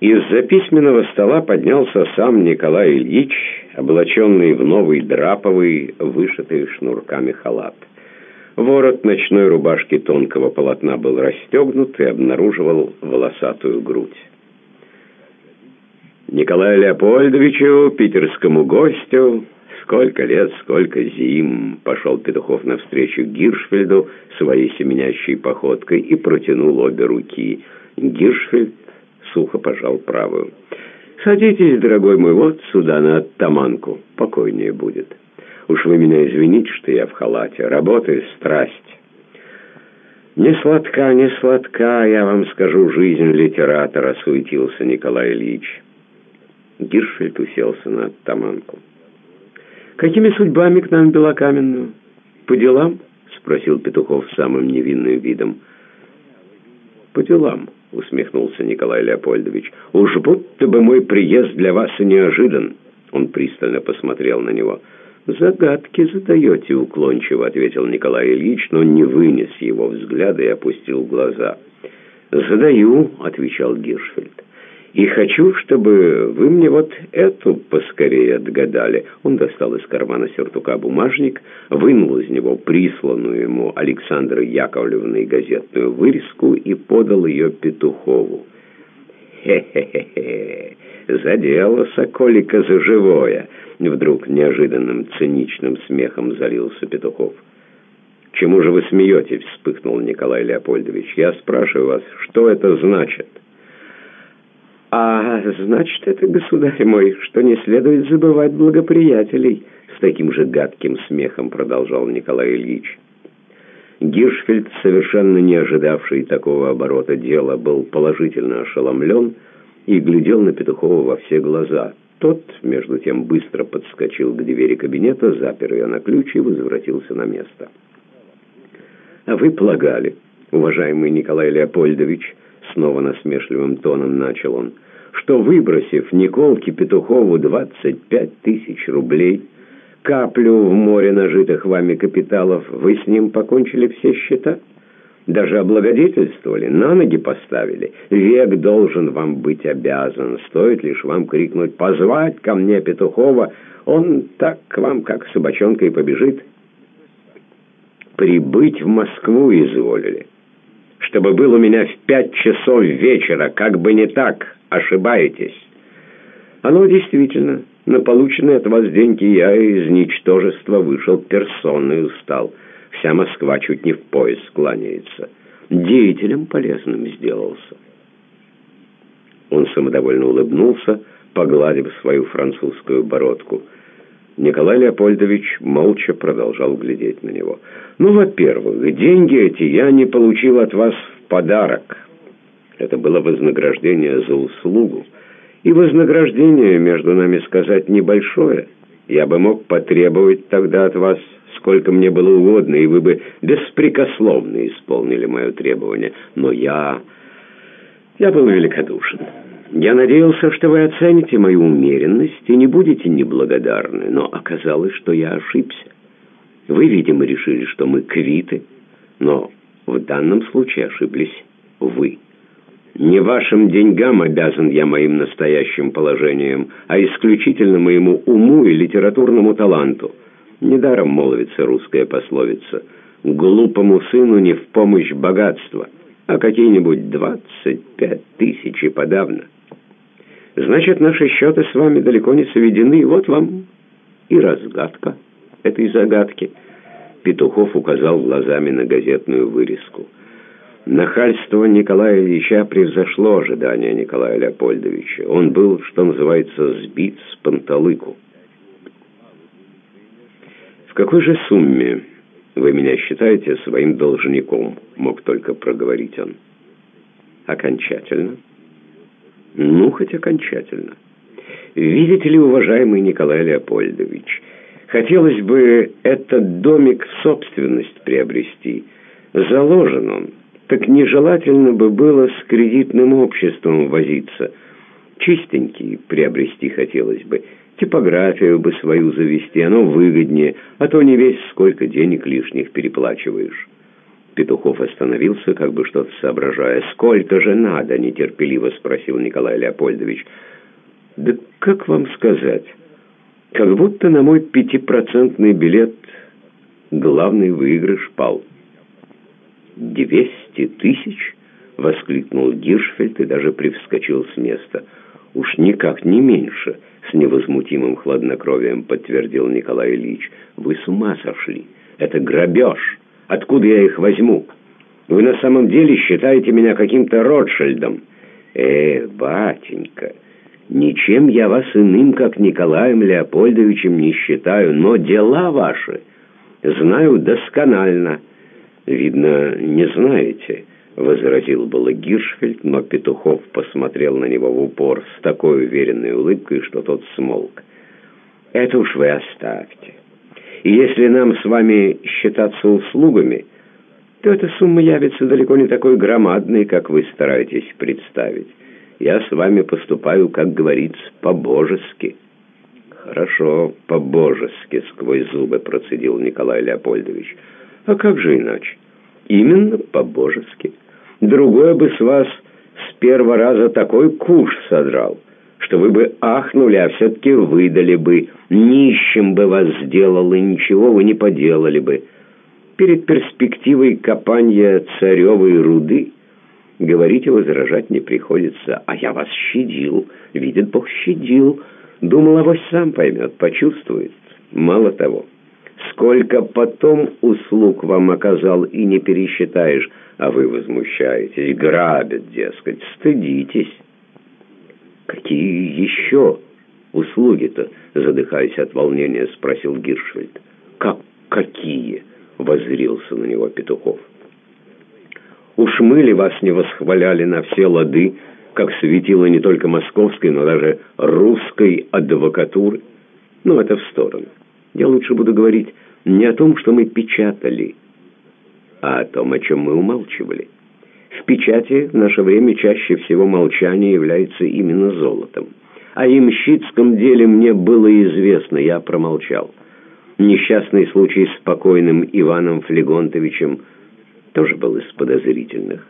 Из-за письменного стола поднялся сам Николай Ильич, облаченный в новый драповый, вышитый шнурками халат. Ворот ночной рубашки тонкого полотна был расстегнут и обнаруживал волосатую грудь. Николаю Леопольдовичу, питерскому гостю, сколько лет, сколько зим, пошел Петухов навстречу Гиршфельду своей семенящей походкой и протянул обе руки. Гиршфельд сухо пожал правую. «Садитесь, дорогой мой, вот сюда, на оттаманку. Покойнее будет. Уж вы меня извините, что я в халате. Работа — страсть». «Не сладка, не сладка, я вам скажу, жизнь литератора», — суетился Николай Ильич. Гиршфельд уселся на оттаманку. «Какими судьбами к нам Белокаменную? По делам?» — спросил Петухов самым невинным видом. «По делам». — усмехнулся Николай Леопольдович. «Уж будто бы мой приезд для вас и неожидан». Он пристально посмотрел на него. «Загадки задаете уклончиво», — ответил Николай Ильич, но не вынес его взгляда и опустил глаза. «Задаю», — отвечал Гиршфельд. И хочу, чтобы вы мне вот эту поскорее отгадали». Он достал из кармана сюртука бумажник, вынул из него присланную ему Александрой Яковлевной газетную вырезку и подал ее Петухову. «Хе-хе-хе! Задело соколика за живое!» Вдруг неожиданным циничным смехом залился Петухов. «Чему же вы смеетесь?» — вспыхнул Николай Леопольдович. «Я спрашиваю вас, что это значит?» «А значит это, государь мой, что не следует забывать благоприятелей», с таким же гадким смехом продолжал Николай Ильич. Гиршфельд, совершенно не ожидавший такого оборота дела, был положительно ошеломлен и глядел на Петухова во все глаза. Тот, между тем, быстро подскочил к двери кабинета, запер ее на ключ и возвратился на место. «А вы полагали, уважаемый Николай Леопольдович, снова насмешливым тоном начал он, что, выбросив Николке Петухову 25 тысяч рублей, каплю в море нажитых вами капиталов, вы с ним покончили все счета? Даже облагодетельствовали, на ноги поставили. Век должен вам быть обязан. Стоит лишь вам крикнуть «Позвать ко мне Петухова!» Он так к вам, как собачонка, и побежит. Прибыть в Москву изволили чтобы был у меня в пять часов вечера, как бы не так, ошибаетесь. Оно действительно, на полученные от вас деньги я из ничтожества вышел персоной устал. Вся Москва чуть не в пояс кланяется. Деятелем полезным сделался. Он самодовольно улыбнулся, погладив свою французскую бородку – Николай Леопольдович молча продолжал глядеть на него. «Ну, во-первых, деньги эти я не получил от вас в подарок. Это было вознаграждение за услугу. И вознаграждение, между нами сказать, небольшое. Я бы мог потребовать тогда от вас, сколько мне было угодно, и вы бы беспрекословно исполнили мое требование. Но я... я был великодушен». Я надеялся, что вы оцените мою умеренность и не будете неблагодарны, но оказалось, что я ошибся. Вы, видимо, решили, что мы квиты, но в данном случае ошиблись вы. Не вашим деньгам обязан я моим настоящим положением, а исключительно моему уму и литературному таланту. Недаром молвится русская пословица «Глупому сыну не в помощь богатства, а какие-нибудь двадцать пять тысяч и подавно». Значит, наши счеты с вами далеко не сведены. Вот вам и разгадка этой загадки. Петухов указал глазами на газетную вырезку. Нахальство Николая Ильича превзошло ожидания Николая Леопольдовича. Он был, что называется, сбит с панталыку. «В какой же сумме вы меня считаете своим должником?» мог только проговорить он. «Окончательно?» Ну, хоть окончательно. Видите ли, уважаемый Николай Леопольдович, хотелось бы этот домик в собственность приобрести. Заложен он, так нежелательно бы было с кредитным обществом возиться. Чистенький приобрести хотелось бы. Типографию бы свою завести, оно выгоднее, а то не весь сколько денег лишних переплачиваешь. Петухов остановился, как бы что-то соображая. «Сколько же надо?» — нетерпеливо спросил Николай Леопольдович. «Да как вам сказать? Как будто на мой пятипроцентный билет главный выигрыш пал». «Двести тысяч?» — воскликнул Гиршфельд и даже привскочил с места. «Уж никак не меньше», — с невозмутимым хладнокровием подтвердил Николай Ильич. «Вы с ума сошли. Это грабеж». Откуда я их возьму? Вы на самом деле считаете меня каким-то Ротшильдом? Э, батенька, ничем я вас иным, как Николаем Леопольдовичем, не считаю, но дела ваши знаю досконально. Видно, не знаете, — возразил было Гиршфельд, но Петухов посмотрел на него в упор с такой уверенной улыбкой, что тот смолк. «Это уж вы оставьте. И если нам с вами считаться услугами, то эта сумма явится далеко не такой громадной, как вы стараетесь представить. Я с вами поступаю, как говорится, по-божески». «Хорошо, по-божески», — сквозь зубы процедил Николай Леопольдович. «А как же иначе?» «Именно по-божески. Другой бы с вас с первого раза такой куш содрал» что вы бы ахнули, а все-таки выдали бы, нищим бы вас сделал, и ничего вы не поделали бы. Перед перспективой копания царевой руды, говорите, возражать не приходится. А я вас щадил, видит Бог, щадил. Думал, авось сам поймет, почувствует. Мало того, сколько потом услуг вам оказал и не пересчитаешь, а вы возмущаетесь, грабят, дескать, стыдитесь». «Какие еще услуги-то?» — задыхаясь от волнения, спросил Гиршфельд. «Как какие?» — воззрился на него Петухов. «Уж мы ли вас не восхваляли на все лады, как светило не только московской, но даже русской адвокатуры? Ну, это в сторону. Я лучше буду говорить не о том, что мы печатали, а о том, о чем мы умалчивали». В печати в наше время чаще всего молчание является именно золотом. О ямщицком деле мне было известно, я промолчал. Несчастный случай с покойным Иваном Флегонтовичем тоже был из подозрительных.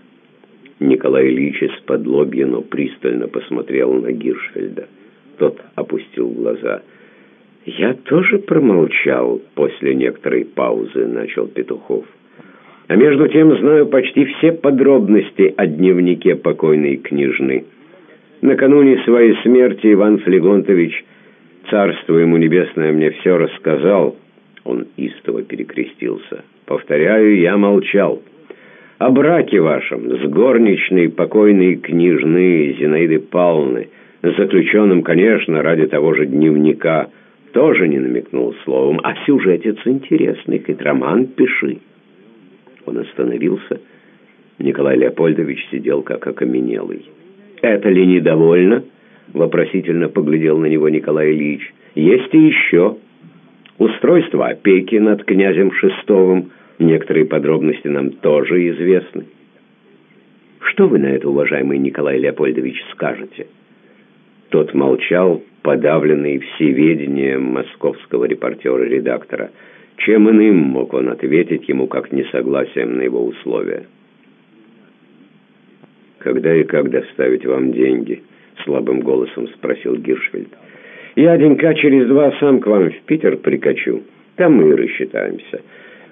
Николай Ильич из-под лобья, но пристально посмотрел на Гиршфельда. Тот опустил глаза. «Я тоже промолчал после некоторой паузы», — начал Петухов. А между тем знаю почти все подробности о дневнике покойной княжны. Накануне своей смерти Иван Флегонтович, царство ему небесное, мне все рассказал. Он истово перекрестился. Повторяю, я молчал. О браке вашем с горничной покойной княжны Зинаиды Павловны, заключенным, конечно, ради того же дневника, тоже не намекнул словом. А сюжетец интересный, хоть роман пиши. Он остановился. Николай Леопольдович сидел как окаменелый. «Это ли недовольно?» — вопросительно поглядел на него Николай Ильич. «Есть и еще. Устройство опеки над князем Шестовым. Некоторые подробности нам тоже известны. Что вы на это, уважаемый Николай Леопольдович, скажете?» Тот молчал, подавленный всеведением московского репортера-редактора — чем иным мог он ответить ему, как несогласием на его условия? «Когда и как доставить вам деньги?» — слабым голосом спросил Гиршфельд. «Я денька через два сам к вам в Питер прикачу. Там мы и рассчитаемся.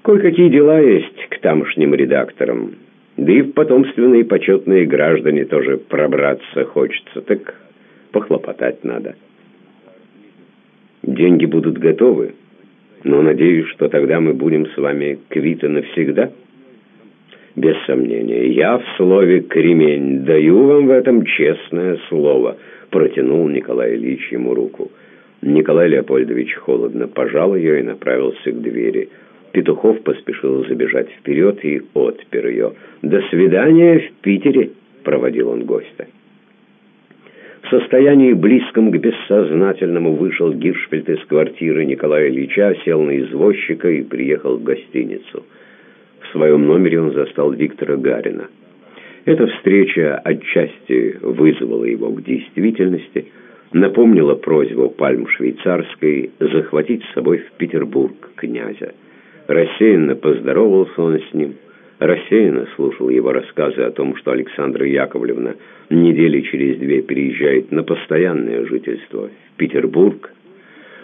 Кое-какие дела есть к тамошним редакторам. Да и в потомственные почетные граждане тоже пробраться хочется. Так похлопотать надо. Деньги будут готовы?» Но надеюсь, что тогда мы будем с вами квиты навсегда. Без сомнения, я в слове «кремень» даю вам в этом честное слово, протянул Николай Ильич ему руку. Николай Леопольдович холодно пожал ее и направился к двери. Петухов поспешил забежать вперед и отпер ее. «До свидания в Питере!» — проводил он гостя. В состоянии близком к бессознательному вышел Гиршфельд из квартиры Николая Ильича, сел на извозчика и приехал в гостиницу. В своем номере он застал Виктора Гарина. Эта встреча отчасти вызвала его к действительности, напомнила просьбу Пальм Швейцарской захватить с собой в Петербург князя. Рассеянно поздоровался он с ним, рассеянно слушал его рассказы о том, что Александра Яковлевна недели через две переезжает на постоянное жительство в Петербург,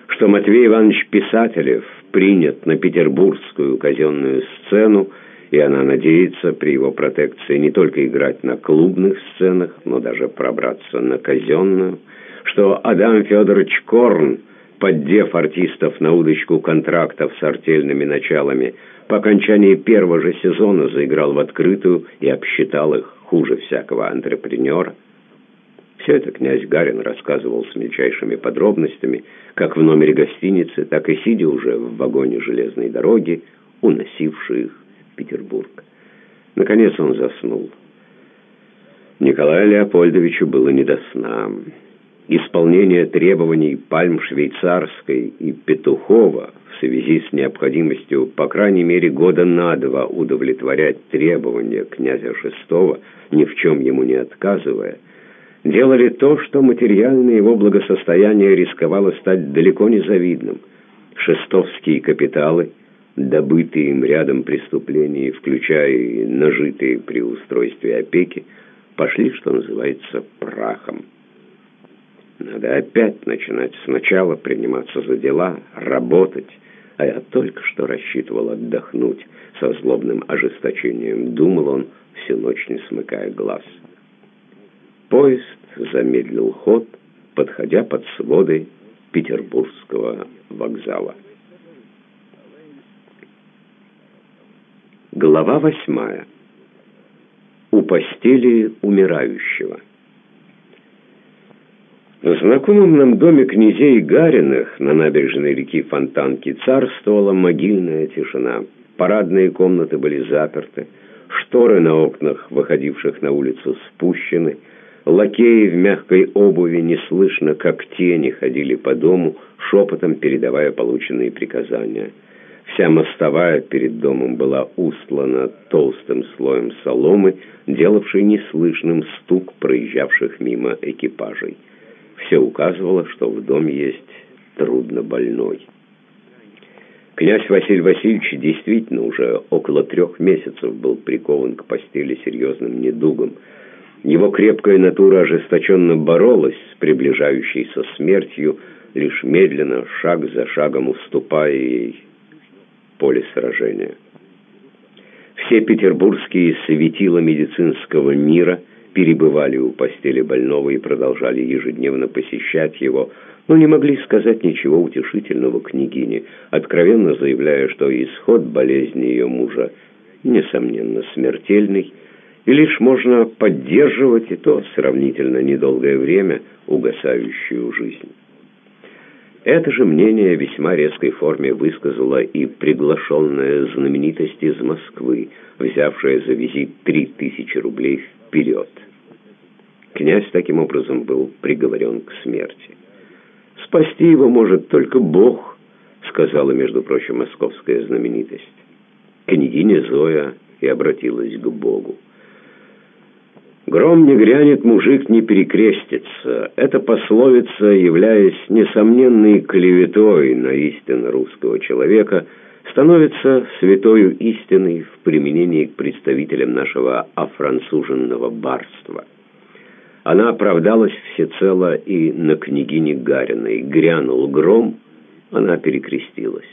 что Матвей Иванович Писателев принят на петербургскую казенную сцену, и она надеется при его протекции не только играть на клубных сценах, но даже пробраться на казенную, что Адам Федорович Корн, поддев артистов на удочку контрактов с артельными началами, по окончании первого же сезона заиграл в открытую и обсчитал их хуже всякого антрепренера. Все это князь Гарин рассказывал с мельчайшими подробностями, как в номере гостиницы, так и сидя уже в вагоне железной дороги, уносившей их в Петербург. Наконец он заснул. Николаю Леопольдовичу было не до сна. Исполнение требований Пальм Швейцарской и Петухова в связи с необходимостью, по крайней мере, года на два удовлетворять требования князя Шестого, ни в чем ему не отказывая, делали то, что материальное его благосостояние рисковало стать далеко не завидным. Шестовские капиталы, добытые им рядом преступлений, включая и нажитые при устройстве опеки, пошли, что называется, прахом. Надо опять начинать сначала приниматься за дела, работать, а я только что рассчитывал отдохнуть. Со злобным ожесточением думал он, всю ночь не смыкая глаз. Поезд замедлил ход, подходя под своды Петербургского вокзала. Глава восьмая. У постели умирающего. В знакомом нам доме князей Гариных на набережной реки Фонтанки царствовала могильная тишина. Парадные комнаты были заперты, шторы на окнах, выходивших на улицу, спущены, Лакеи в мягкой обуви неслышно, как тени, ходили по дому, шепотом передавая полученные приказания. Вся мостовая перед домом была устлана толстым слоем соломы, делавшей неслышным стук проезжавших мимо экипажей. Все указывало, что в доме есть трудно больной. Князь Василий Васильевич действительно уже около трех месяцев был прикован к постели серьезным недугом – его крепкая натура ожесточенно боролась с приближающейся смертью, лишь медленно, шаг за шагом уступая ей поле сражения. Все петербургские светила медицинского мира перебывали у постели больного и продолжали ежедневно посещать его, но не могли сказать ничего утешительного княгине, откровенно заявляя, что исход болезни ее мужа, несомненно, смертельный, и лишь можно поддерживать и то сравнительно недолгое время угасающую жизнь. Это же мнение в весьма резкой форме высказала и приглашенная знаменитость из Москвы, взявшая за визит три тысячи рублей вперед. Князь таким образом был приговорен к смерти. «Спасти его может только Бог», — сказала, между прочим, московская знаменитость. Княгиня Зоя и обратилась к Богу. Гром не грянет, мужик не перекрестится. Эта пословица, являясь несомненной клеветой на истину русского человека, становится святою истиной в применении к представителям нашего офранцуженного барства. Она оправдалась всецело и на княгине Гариной. Грянул гром, она перекрестилась.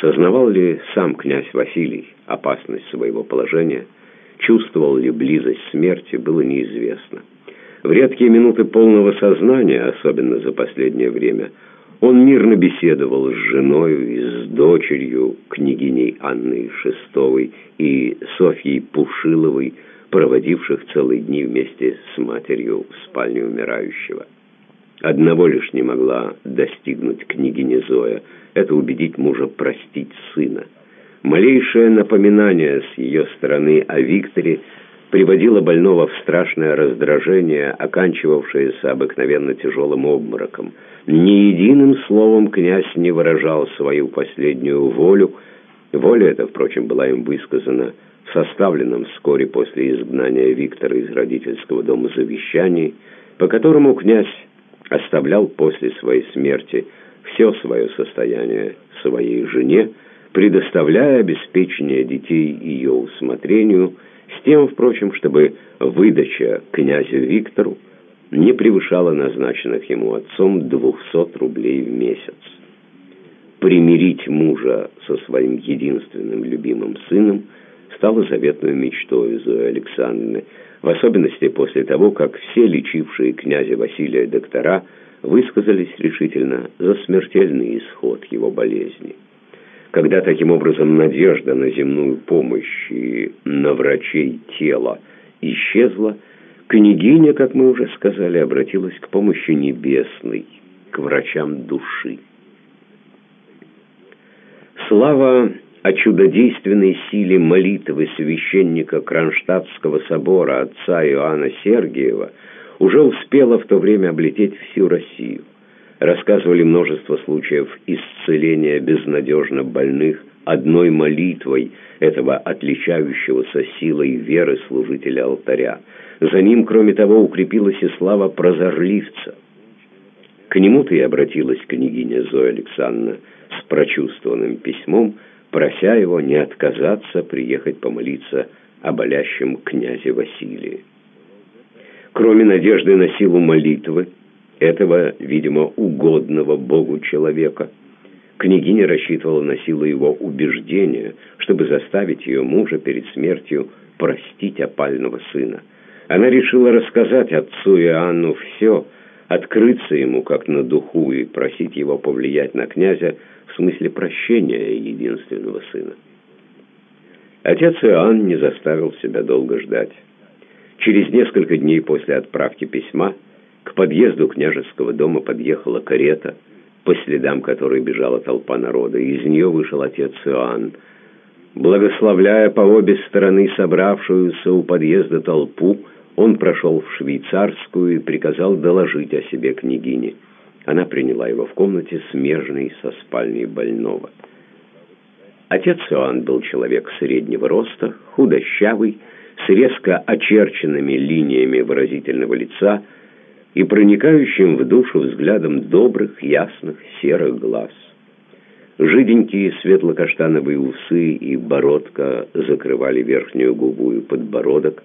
Сознавал ли сам князь Василий опасность своего положения – Чувствовал ли близость смерти, было неизвестно. В редкие минуты полного сознания, особенно за последнее время, он мирно беседовал с женой и с дочерью, княгиней Анной Шестовой и Софьей Пушиловой, проводивших целые дни вместе с матерью в спальне умирающего. Одного лишь не могла достигнуть княгиня Зоя – это убедить мужа простить сына. Малейшее напоминание с ее стороны о Викторе приводило больного в страшное раздражение, оканчивавшееся обыкновенно тяжелым обмороком. Ни единым словом князь не выражал свою последнюю волю. Воля эта, впрочем, была им высказана в составленном вскоре после изгнания Виктора из родительского дома завещании, по которому князь оставлял после своей смерти все свое состояние своей жене, предоставляя обеспечение детей ее усмотрению, с тем, впрочем, чтобы выдача князю Виктору не превышала назначенных ему отцом 200 рублей в месяц. Примирить мужа со своим единственным любимым сыном стало заветной мечтой Зои Александровны, в особенности после того, как все лечившие князя Василия доктора высказались решительно за смертельный исход его болезни. Когда таким образом надежда на земную помощь и на врачей тела исчезла, княгиня, как мы уже сказали, обратилась к помощи небесной, к врачам души. Слава о чудодейственной силе молитвы священника Кронштадтского собора отца Иоанна Сергиева уже успела в то время облететь всю Россию. Рассказывали множество случаев исцеления безнадежно больных одной молитвой этого отличающегося силой веры служителя алтаря. За ним, кроме того, укрепилась и слава прозорливца. К нему-то и обратилась княгиня Зоя Александровна с прочувствованным письмом, прося его не отказаться приехать помолиться о болящем князе Василии. Кроме надежды на силу молитвы, этого, видимо, угодного Богу человека, княгиня рассчитывала на силу его убеждения, чтобы заставить ее мужа перед смертью простить опального сына. Она решила рассказать отцу Иоанну все, открыться ему как на духу и просить его повлиять на князя в смысле прощения единственного сына. Отец Иоанн не заставил себя долго ждать. Через несколько дней после отправки письма к подъезду княжеского дома подъехала карета, по следам которой бежала толпа народа, из нее вышел отец Иоанн. Благословляя по обе стороны собравшуюся у подъезда толпу, он прошел в швейцарскую и приказал доложить о себе княгине. Она приняла его в комнате, смежной со спальней больного. Отец Иоанн был человек среднего роста, худощавый, с резко очерченными линиями выразительного лица и проникающим в душу взглядом добрых, ясных, серых глаз. Жиденькие светло-каштановые усы и бородка закрывали верхнюю губу и подбородок.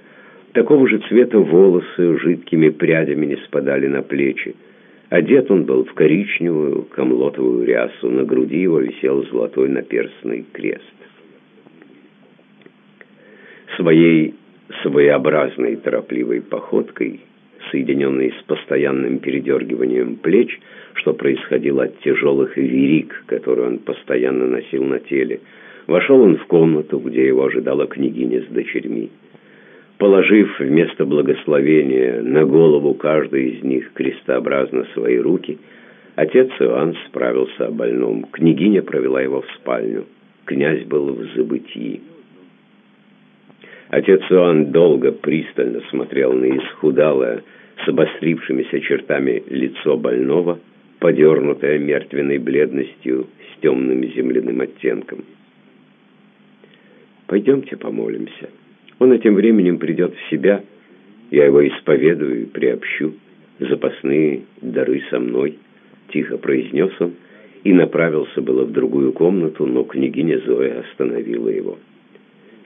Такого же цвета волосы жидкими прядями не спадали на плечи. Одет он был в коричневую комлотовую рясу, на груди его висел золотой наперстный крест. Своей своеобразной торопливой походкой, соединенной с постоянным передергиванием плеч, что происходило от тяжелых верик, которые он постоянно носил на теле, вошел он в комнату, где его ожидала княгиня с дочерьми. Положив вместо благословения на голову каждой из них крестообразно свои руки, отец Иоанн справился о больном. Княгиня провела его в спальню. Князь был в забытии. Отец Иоанн долго пристально смотрел на исхудалое, с обострившимися чертами лицо больного, подернутое мертвенной бледностью с темным земляным оттенком. «Пойдемте помолимся». Он этим временем придет в себя, я его исповедую и приобщу. Запасные дары со мной, тихо произнес он и направился было в другую комнату, но княгиня Зоя остановила его.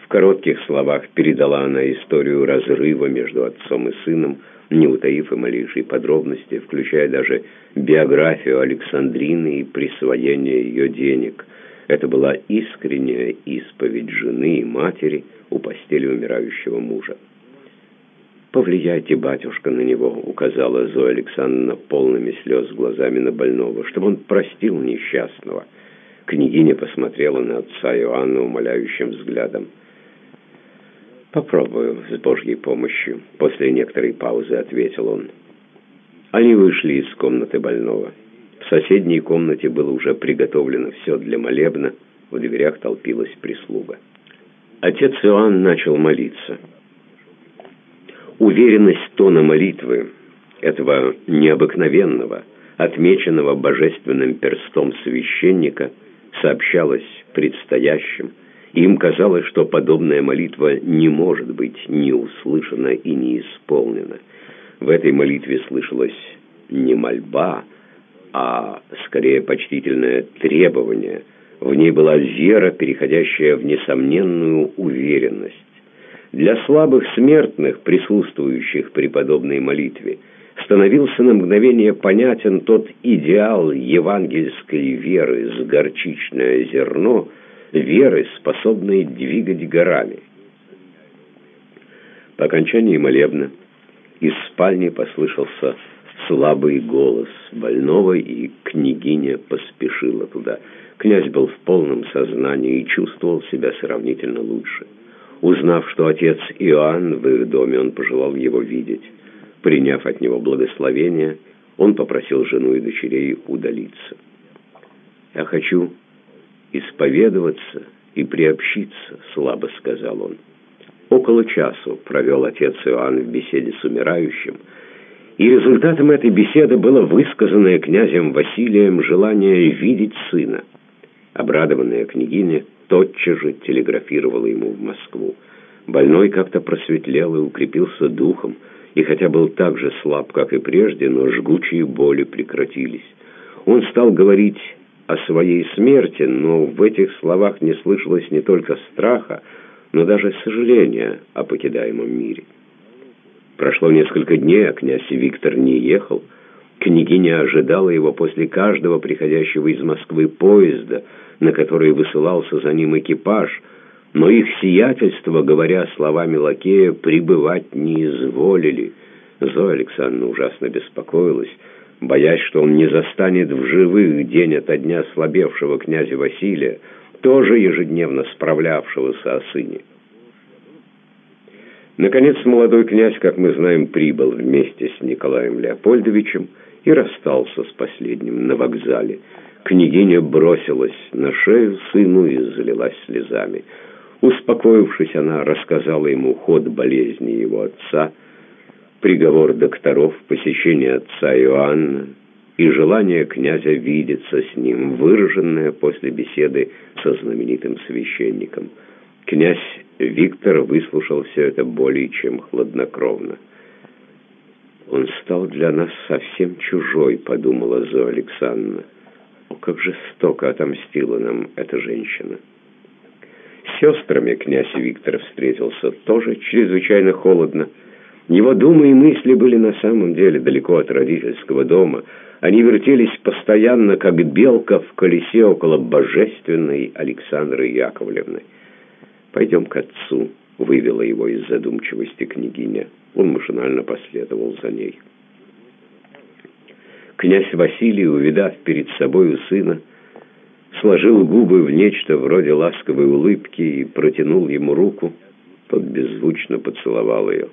Коротких словах передала она историю разрыва между отцом и сыном, не утаив и малейшей подробности, включая даже биографию Александрины и присвоение ее денег. Это была искренняя исповедь жены и матери – у постели умирающего мужа. «Повлияйте, батюшка, на него», — указала Зоя Александровна полными слез глазами на больного, чтобы он простил несчастного. Княгиня посмотрела на отца Иоанна умоляющим взглядом. «Попробую с Божьей помощью», — после некоторой паузы ответил он. Они вышли из комнаты больного. В соседней комнате было уже приготовлено все для молебна, в дверях толпилась прислуга. Отец Иоанн начал молиться. Уверенность тона молитвы, этого необыкновенного, отмеченного божественным перстом священника, сообщалась предстоящим, им казалось, что подобная молитва не может быть не услышана и не исполнена. В этой молитве слышалась не мольба, а скорее почтительное требование – В ней была вера, переходящая в несомненную уверенность. Для слабых смертных, присутствующих при подобной молитве, становился на мгновение понятен тот идеал евангельской веры с горчичное зерно, веры, способной двигать горами. По окончании молебна из спальни послышался слабый голос больного, и княгиня поспешила туда. Князь был в полном сознании и чувствовал себя сравнительно лучше. Узнав, что отец Иоанн в их доме, он пожелал его видеть. Приняв от него благословение, он попросил жену и дочерей удалиться. «Я хочу исповедоваться и приобщиться», — слабо сказал он. Около часу провел отец Иоанн в беседе с умирающим, и результатом этой беседы было высказанное князем Василием желание видеть сына. Обрадованная княгиня тотчас же телеграфировала ему в Москву. Больной как-то просветлел и укрепился духом, и хотя был так же слаб, как и прежде, но жгучие боли прекратились. Он стал говорить о своей смерти, но в этих словах не слышалось не только страха, но даже сожаления о покидаемом мире. Прошло несколько дней, а князь Виктор не ехал. Княгиня ожидала его после каждого приходящего из Москвы поезда, на который высылался за ним экипаж, но их сиятельство, говоря словами лакея, пребывать не изволили. Зоя Александровна ужасно беспокоилась, боясь, что он не застанет в живых день ото дня слабевшего князя Василия, тоже ежедневно справлявшегося о сыне. Наконец, молодой князь, как мы знаем, прибыл вместе с Николаем Леопольдовичем и расстался с последним на вокзале. Княгиня бросилась на шею сыну и залилась слезами. Успокоившись, она рассказала ему ход болезни его отца, приговор докторов, посещение отца Иоанна, и желание князя видеться с ним, выраженное после беседы со знаменитым священником. Князь Виктор выслушал все это более чем хладнокровно. «Он стал для нас совсем чужой», — подумала Зоя Александровна. «О, как жестоко отомстила нам эта женщина!» С сестрами князь Виктор встретился тоже чрезвычайно холодно. Его думы и мысли были на самом деле далеко от родительского дома — они вертелись постоянно, как белка в колесе около божественной Александры Яковлевны. «Пойдем к отцу», — вывела его из задумчивости княгиня. Он машинально последовал за ней. Князь Василий, увидав перед собою сына, сложил губы в нечто вроде ласковой улыбки и протянул ему руку. Тот беззвучно поцеловал ее.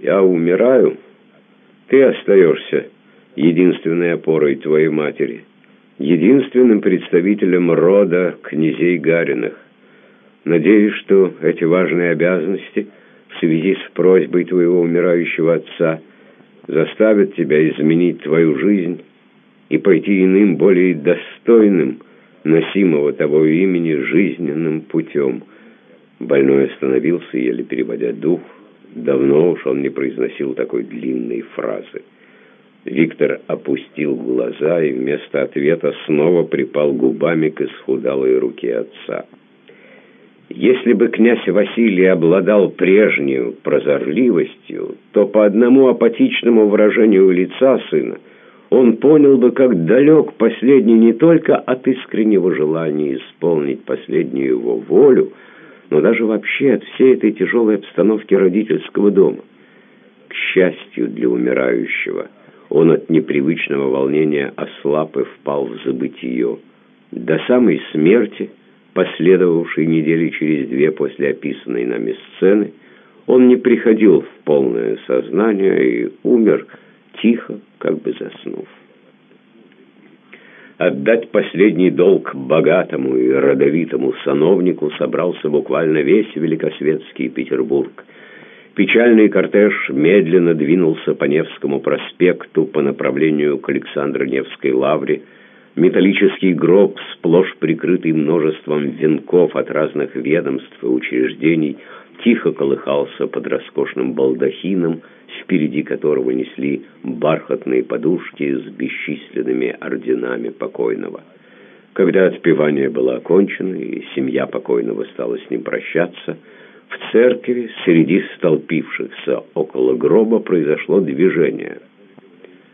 «Я умираю, ты остаешься единственной опорой твоей матери, единственным представителем рода князей Гариных. Надеюсь, что эти важные обязанности в связи с просьбой твоего умирающего отца заставят тебя изменить твою жизнь и пойти иным, более достойным, носимого того имени жизненным путем. Больной остановился, еле переводя дух. Давно уж он не произносил такой длинной фразы. Виктор опустил глаза и вместо ответа снова припал губами к исхудалой руке отца. Если бы князь Василий обладал прежней прозорливостью, то по одному апатичному выражению лица сына он понял бы, как далек последний не только от искреннего желания исполнить последнюю его волю, но даже вообще от всей этой тяжелой обстановки родительского дома. К счастью для умирающего – он от непривычного волнения ослаб и впал в забытие. До самой смерти, последовавшей недели через две после описанной нами сцены, он не приходил в полное сознание и умер тихо, как бы заснув. Отдать последний долг богатому и родовитому сановнику собрался буквально весь великосветский Петербург – Печальный кортеж медленно двинулся по Невскому проспекту по направлению к Александро-Невской лавре. Металлический гроб, сплошь прикрытый множеством венков от разных ведомств и учреждений, тихо колыхался под роскошным балдахином, впереди которого несли бархатные подушки с бесчисленными орденами покойного. Когда отпевание было окончено, и семья покойного стала с ним прощаться, в церкви среди столпившихся около гроба произошло движение.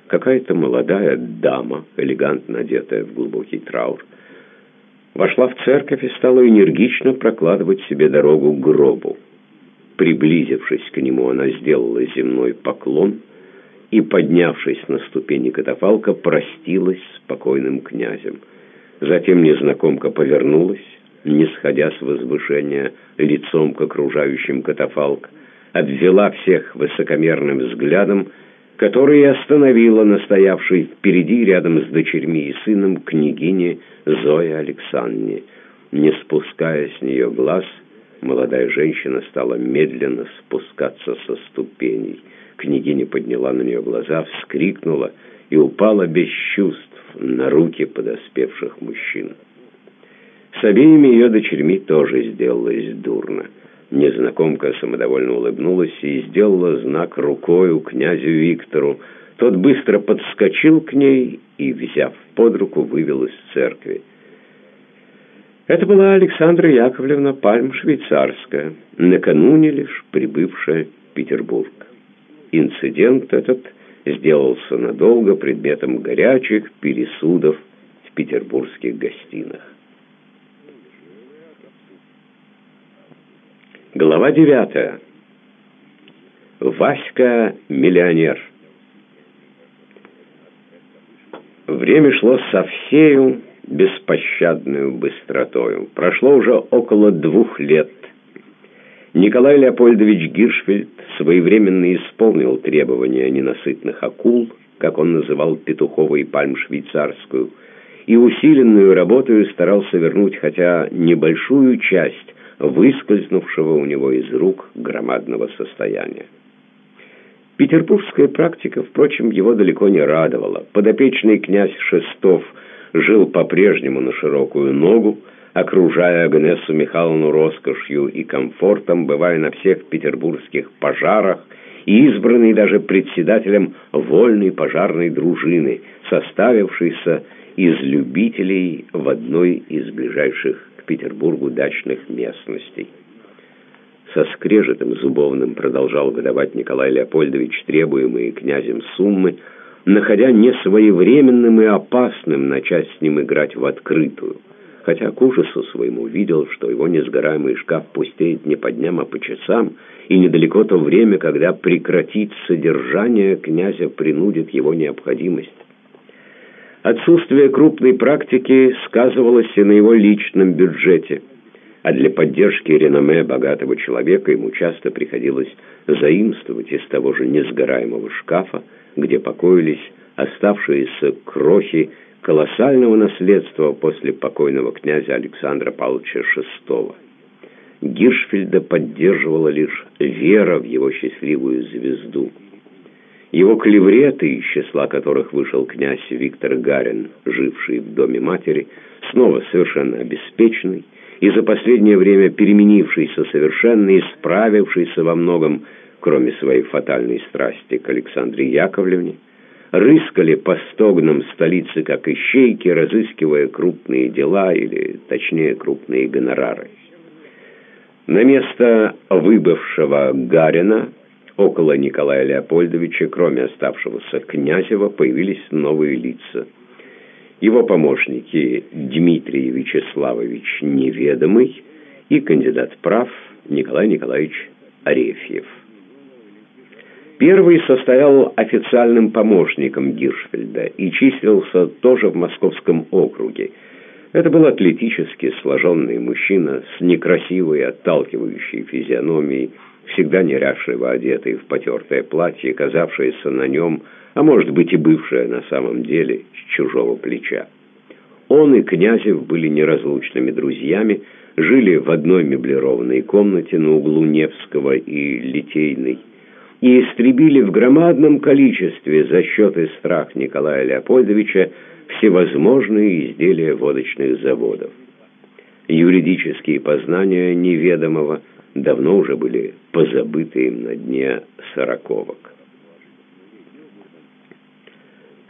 Какая-то молодая дама, элегантно одетая в глубокий траур, вошла в церковь и стала энергично прокладывать себе дорогу к гробу. Приблизившись к нему, она сделала земной поклон и, поднявшись на ступени катафалка, простилась с покойным князем – Затем незнакомка повернулась, не сходя с возвышения лицом к окружающим катафалк, обвела всех высокомерным взглядом, который и остановила настоявшей впереди рядом с дочерьми и сыном княгини Зоя Александровне. Не спуская с нее глаз, молодая женщина стала медленно спускаться со ступеней. Княгиня подняла на нее глаза, вскрикнула и упала без чувств, на руки подоспевших мужчин. С обеими ее дочерьми тоже сделалось дурно. Незнакомка самодовольно улыбнулась и сделала знак рукою князю Виктору. Тот быстро подскочил к ней и, взяв под руку, вывел из церкви. Это была Александра Яковлевна Пальм-Швейцарская, накануне лишь прибывшая в Петербург. Инцидент этот сделался надолго предметом горячих пересудов в петербургских гостинах. Глава девятая. Васька – миллионер. Время шло со всею беспощадную быстротою. Прошло уже около двух лет – Николай Леопольдович Гиршфельд своевременно исполнил требования ненасытных акул, как он называл петуховую пальм швейцарскую, и усиленную работою старался вернуть хотя небольшую часть выскользнувшего у него из рук громадного состояния. Петербургская практика, впрочем, его далеко не радовала. Подопечный князь Шестов жил по-прежнему на широкую ногу, окружая Агнесу Михайловну роскошью и комфортом, бывая на всех петербургских пожарах и избранный даже председателем вольной пожарной дружины, составившейся из любителей в одной из ближайших к Петербургу дачных местностей. Со скрежетом зубовным продолжал выдавать Николай Леопольдович требуемые князем суммы, находя несвоевременным и опасным начать с ним играть в открытую – хотя к ужасу своему видел, что его несгораемый шкаф пустеет не по дням, а по часам, и недалеко то время, когда прекратить содержание князя принудит его необходимость. Отсутствие крупной практики сказывалось и на его личном бюджете, а для поддержки реноме богатого человека ему часто приходилось заимствовать из того же несгораемого шкафа, где покоились оставшиеся крохи колоссального наследства после покойного князя Александра Павловича VI. Гиршфельда поддерживала лишь вера в его счастливую звезду. Его клевреты, из числа которых вышел князь Виктор Гарин, живший в доме матери, снова совершенно обеспеченный и за последнее время переменившийся совершенно и справившийся во многом, кроме своей фатальной страсти к Александре Яковлевне, рыскали по стогнам столицы, как ищейки, разыскивая крупные дела или, точнее, крупные гонорары. На место выбывшего Гарина около Николая Леопольдовича, кроме оставшегося Князева, появились новые лица. Его помощники Дмитрий Вячеславович Неведомый и кандидат прав Николай Николаевич Арефьев. Первый состоял официальным помощником Гиршфельда и числился тоже в московском округе. Это был атлетически сложенный мужчина с некрасивой, отталкивающей физиономией, всегда неряшливо одетый в потертое платье, казавшееся на нем, а может быть и бывшее на самом деле, с чужого плеча. Он и Князев были неразлучными друзьями, жили в одной меблированной комнате на углу Невского и Литейной, и истребили в громадном количестве за счет и страх Николая Леопольдовича всевозможные изделия водочных заводов. Юридические познания неведомого давно уже были позабыты им на дне сороковок.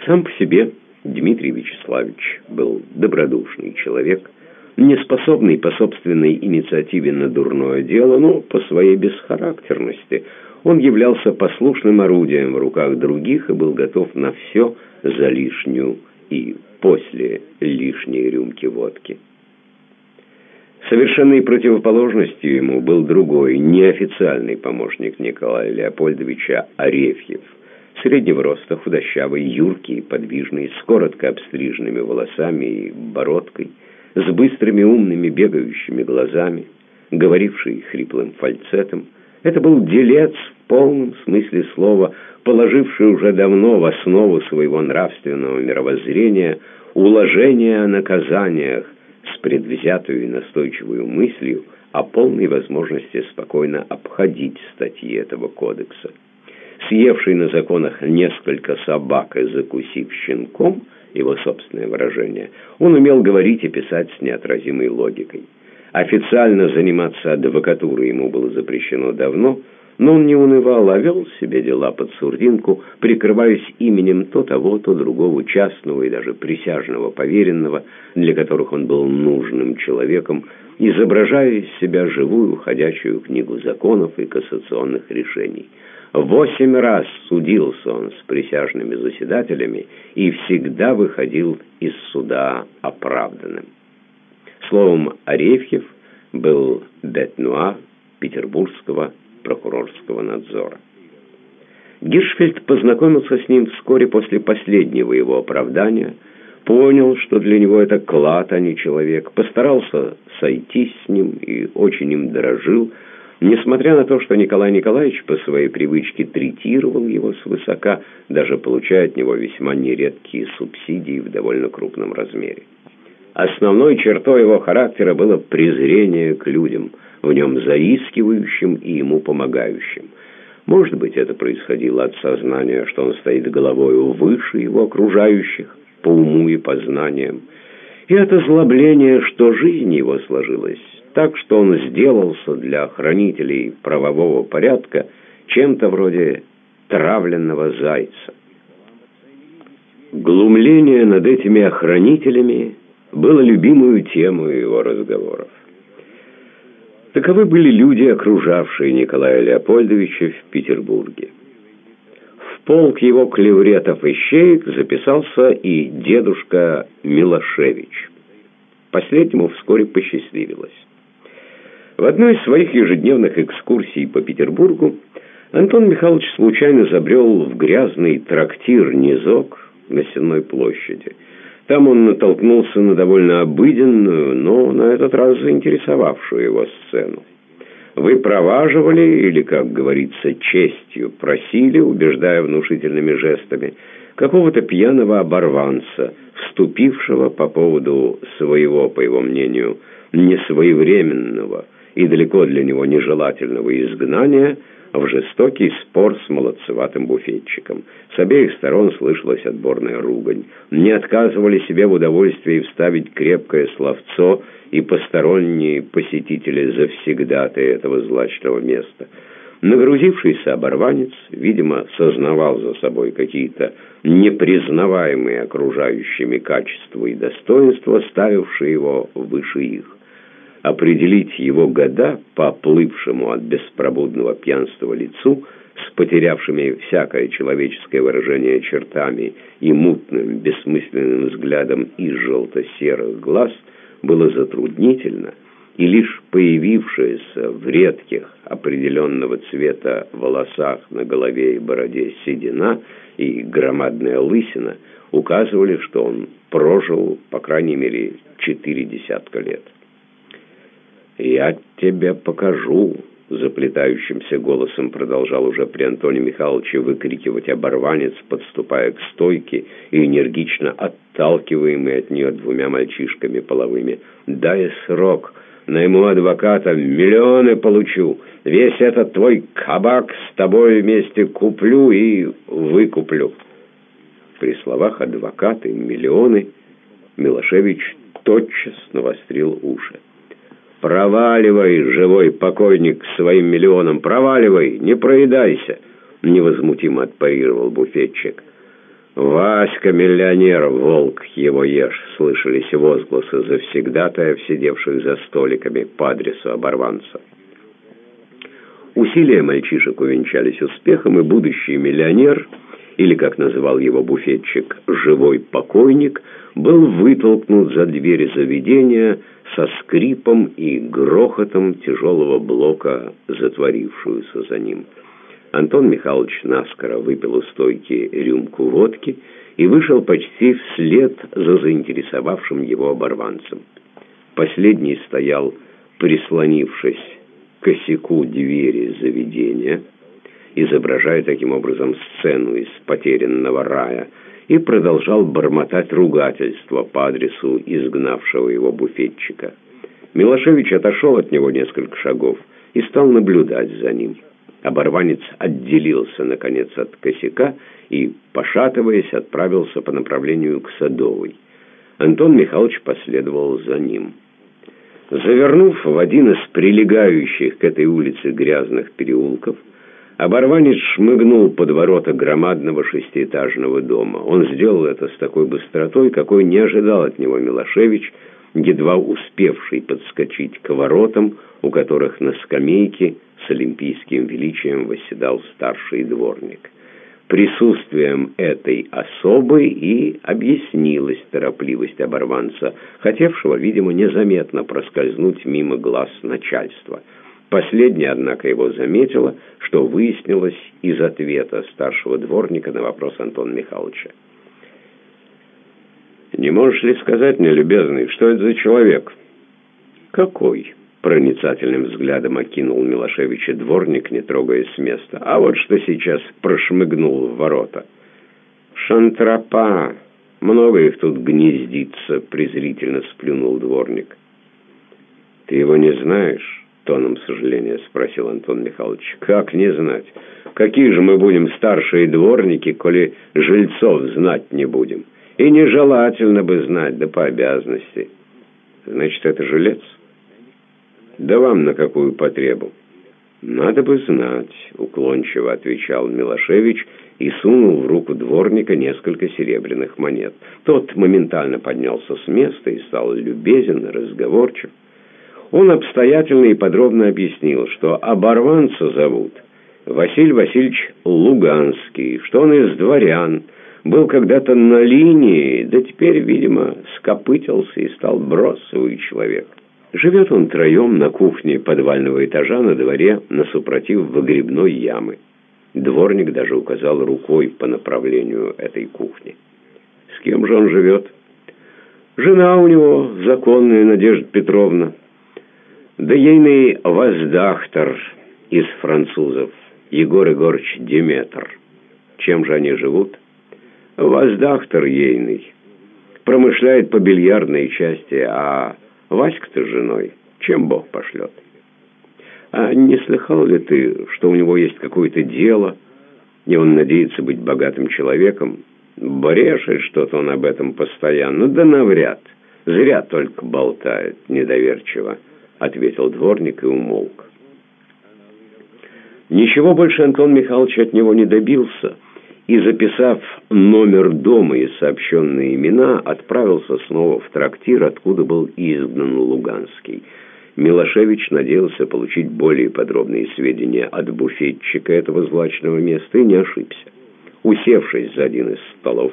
Сам по себе Дмитрий Вячеславович был добродушный человек, не способный по собственной инициативе на дурное дело, но по своей бесхарактерности. Он являлся послушным орудием в руках других и был готов на все за лишнюю и после лишней рюмки водки. Совершенной противоположностью ему был другой, неофициальный помощник Николая Леопольдовича Арефьев. Среднего роста, худощавый, юркий, подвижный, с коротко обстриженными волосами и бородкой, с быстрыми умными бегающими глазами, говоривший хриплым фальцетом. Это был делец в полном смысле слова, положивший уже давно в основу своего нравственного мировоззрения уложение о наказаниях, с предвзятую и настойчивую мыслью о полной возможности спокойно обходить статьи этого кодекса. Съевший на законах несколько собак и закусив щенком, его собственное выражение, он умел говорить и писать с неотразимой логикой. Официально заниматься адвокатурой ему было запрещено давно – но он не унывал, а вел себе дела под сурдинку, прикрываясь именем то того, то другого частного и даже присяжного поверенного, для которых он был нужным человеком, изображая из себя живую ходячую книгу законов и кассационных решений. Восемь раз судился он с присяжными заседателями и всегда выходил из суда оправданным. Словом, Арефьев был бет-нуар петербургского прокурорского надзора. Гиршфельд познакомился с ним вскоре после последнего его оправдания, понял, что для него это клад, а не человек, постарался сойтись с ним и очень им дорожил, несмотря на то, что Николай Николаевич по своей привычке третировал его свысока, даже получая от него весьма нередкие субсидии в довольно крупном размере. Основной чертой его характера было презрение к людям – в нем заискивающим и ему помогающим. Может быть, это происходило от сознания, что он стоит головою выше его окружающих, по уму и познаниям, и от озлобления, что жизнь его сложилась так, что он сделался для хранителей правового порядка чем-то вроде травленного зайца. Глумление над этими охранителями было любимую тему его разговоров. Таковы были люди, окружавшие Николая Леопольдовича в Петербурге. В полк его клевретов и щеек записался и дедушка Милошевич. Последнему вскоре посчастливилось. В одной из своих ежедневных экскурсий по Петербургу Антон Михайлович случайно забрел в грязный трактир «Низок» на Сенной площади – там он натолкнулся на довольно обыденную, но на этот раз заинтересовавшую его сцену. Вы проваживали, или, как говорится, честью просили, убеждая внушительными жестами, какого-то пьяного оборванца, вступившего по поводу своего, по его мнению, несвоевременного и далеко для него нежелательного изгнания – в жестокий спор с молодцеватым буфетчиком. С обеих сторон слышалась отборная ругань. Не отказывали себе в удовольствии вставить крепкое словцо и посторонние посетители завсегдаты этого злачного места. Нагрузившийся оборванец, видимо, сознавал за собой какие-то непризнаваемые окружающими качества и достоинства, ставившие его выше их определить его года по оплывшему от беспробудного пьянства лицу с потерявшими всякое человеческое выражение чертами и мутным, бессмысленным взглядом из желто-серых глаз было затруднительно, и лишь появившаяся в редких определенного цвета волосах на голове и бороде седина и громадная лысина указывали, что он прожил, по крайней мере, четыре десятка лет. «Я тебе покажу», — заплетающимся голосом продолжал уже при Антоне Михайловиче выкрикивать оборванец, подступая к стойке и энергично отталкиваемый от нее двумя мальчишками половыми. «Дай срок, найму адвоката, миллионы получу, весь этот твой кабак с тобой вместе куплю и выкуплю». При словах адвокаты, миллионы, Милошевич тотчас навострил уши. «Проваливай, живой покойник, своим миллионам, проваливай, не проедайся!» Невозмутимо отпарировал буфетчик. «Васька, миллионер, волк, его ешь!» — слышались возгласы завсегдатаев, сидевших за столиками по адресу оборванца. Усилия мальчишек увенчались успехом, и будущий миллионер, или, как называл его буфетчик, «живой покойник», был вытолкнут за двери заведения со скрипом и грохотом тяжелого блока, затворившуюся за ним. Антон Михайлович наскоро выпил у стойки рюмку водки и вышел почти вслед за заинтересовавшим его оборванцем. Последний стоял, прислонившись к косяку двери заведения, изображая таким образом сцену из потерянного рая, и продолжал бормотать ругательство по адресу изгнавшего его буфетчика. Милошевич отошел от него несколько шагов и стал наблюдать за ним. Оборванец отделился, наконец, от косяка и, пошатываясь, отправился по направлению к Садовой. Антон Михайлович последовал за ним. Завернув в один из прилегающих к этой улице грязных переулков, оборванец шмыгнул под ворота громадного шестиэтажного дома. Он сделал это с такой быстротой, какой не ожидал от него Милошевич, едва успевший подскочить к воротам, у которых на скамейке с олимпийским величием восседал старший дворник. Присутствием этой особы и объяснилась торопливость оборванца, хотевшего, видимо, незаметно проскользнуть мимо глаз начальства. Последняя, однако, его заметила, что выяснилось из ответа старшего дворника на вопрос Антона Михайловича. «Не можешь ли сказать мне, любезный, что это за человек?» «Какой?» Проницательным взглядом окинул Милошевича дворник, не трогаясь с места. А вот что сейчас прошмыгнул в ворота. «Шантропа! Много их тут гнездится!» — презрительно сплюнул дворник. «Ты его не знаешь?» — тоном сожаления спросил Антон Михайлович. «Как не знать? Какие же мы будем старшие дворники, коли жильцов знать не будем? И нежелательно бы знать, да по обязанности. Значит, это жилец?» «Да вам на какую потребу?» «Надо бы знать», — уклончиво отвечал Милошевич и сунул в руку дворника несколько серебряных монет. Тот моментально поднялся с места и стал любезен разговорчив. Он обстоятельно и подробно объяснил, что оборванца зовут Василий Васильевич Луганский, что он из дворян, был когда-то на линии, да теперь, видимо, скопытился и стал бросовый человек. Живет он троем на кухне подвального этажа на дворе на супротив выгребной ямы. Дворник даже указал рукой по направлению этой кухни. С кем же он живет? Жена у него, законная Надежда Петровна. Да ейный воздахтор из французов, Егор Егорович Деметр. Чем же они живут? Воздахтор ейный. Промышляет по бильярдной части, а Васька-то женой, чем Бог пошлет. А не слыхал ли ты, что у него есть какое-то дело, и он надеется быть богатым человеком? Брешет что-то он об этом постоянно, да навряд. Зря только болтает, недоверчиво, ответил дворник и умолк. Ничего больше Антон Михайлович от него не добился — и, записав номер дома и сообщенные имена, отправился снова в трактир, откуда был изгнан Луганский. Милошевич надеялся получить более подробные сведения от буфетчика этого злачного места и не ошибся. Усевшись за один из столов,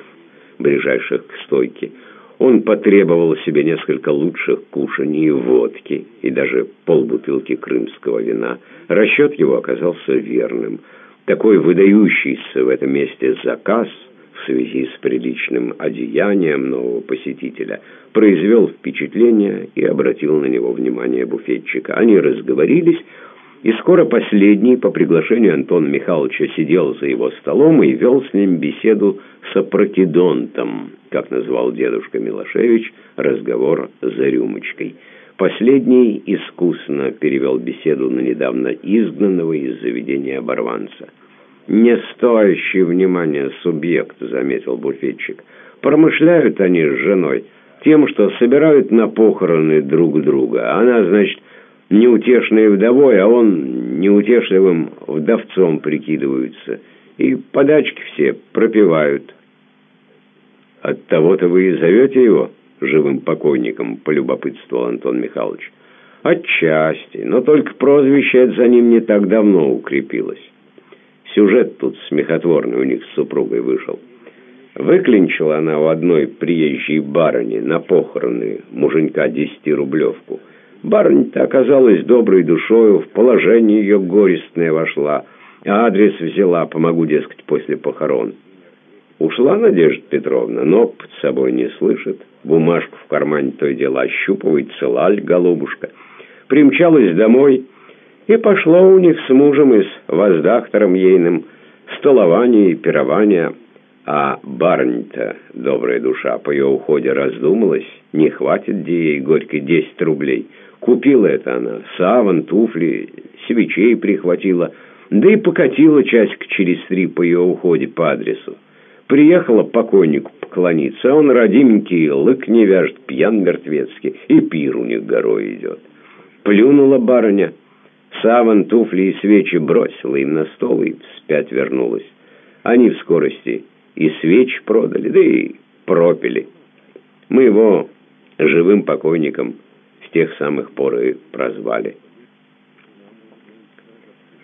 ближайших к стойке, он потребовал себе несколько лучших кушаний водки, и даже полбутылки крымского вина. Расчет его оказался верным – такой выдающийся в этом месте заказ в связи с приличным одеянием нового посетителя произвел впечатление и обратил на него внимание буфетчика. Они разговорились, и скоро последний, по приглашению Антона Михайловича, сидел за его столом и вел с ним беседу с опрокидонтом, как назвал дедушка Милошевич, разговор за рюмочкой – Последний искусно перевел беседу на недавно изгнанного из заведения оборванца. «Не стоящий внимания субъект», — заметил буфетчик. «Промышляют они с женой тем, что собирают на похороны друг друга. Она, значит, неутешной вдовой, а он неутешливым вдовцом прикидываются. И подачки все пропивают». От того-то вы и зовете его живым покойником, полюбопытствовал Антон Михайлович. Отчасти, но только прозвище это за ним не так давно укрепилось. Сюжет тут смехотворный у них с супругой вышел. Выклинчила она у одной приезжей барыни на похороны муженька десятирублевку. Барыня-то оказалась доброй душою, в положение ее горестное вошла, а адрес взяла, помогу, дескать, после похорон. Ушла Надежда Петровна, но под собой не слышит. Бумажку в кармане то и дело ощупывает, цела ли голубушка. Примчалась домой и пошло у них с мужем и с воздахтором ейным столование и пирование. А барынь-то, добрая душа, по ее уходе раздумалась, не хватит где ей горькой десять рублей. Купила это она, саван, туфли, свечей прихватила, да и покатила часик через три по ее уходе по адресу. Приехала покойнику поклониться, а он родименький, лык не вяжет, пьян мертвецкий, и пир у них горой идет. Плюнула барыня, саван, туфли и свечи бросила им на стол и вспять вернулась. Они в скорости и свечи продали, да и пропили. Мы его живым покойником тех самых пор и прозвали.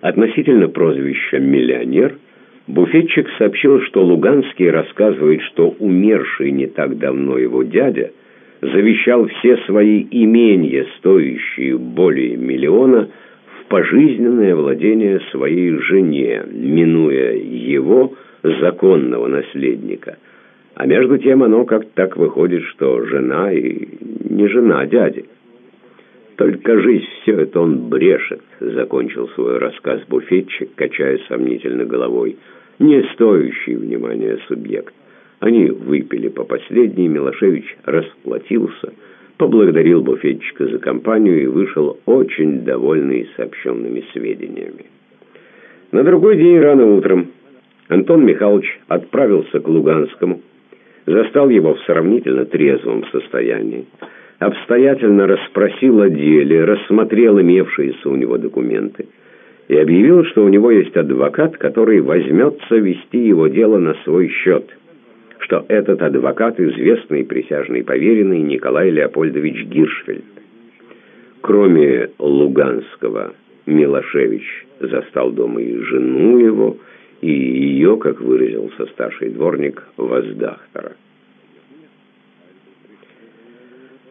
Относительно прозвища «миллионер» буфетчик сообщил, что Луганский рассказывает, что умерший не так давно его дядя завещал все свои имения, стоящие более миллиона, в пожизненное владение своей жене, минуя его законного наследника. А между тем оно как-то так выходит, что жена и не жена дяди. Только жизнь все это он брешет, закончил свой рассказ буфетчик, качая сомнительно головой. Не стоящий внимания субъект. Они выпили по последней, Милошевич расплатился, поблагодарил буфетчика за компанию и вышел очень довольный сообщенными сведениями. На другой день рано утром Антон Михайлович отправился к Луганскому, застал его в сравнительно трезвом состоянии, обстоятельно расспросил о деле, рассмотрел имевшиеся у него документы и объявил, что у него есть адвокат, который возьмется вести его дело на свой счет, что этот адвокат – известный присяжный поверенный Николай Леопольдович Гиршфельд. Кроме Луганского, Милошевич застал дома и жену его, и ее, как выразился старший дворник, воздахтора.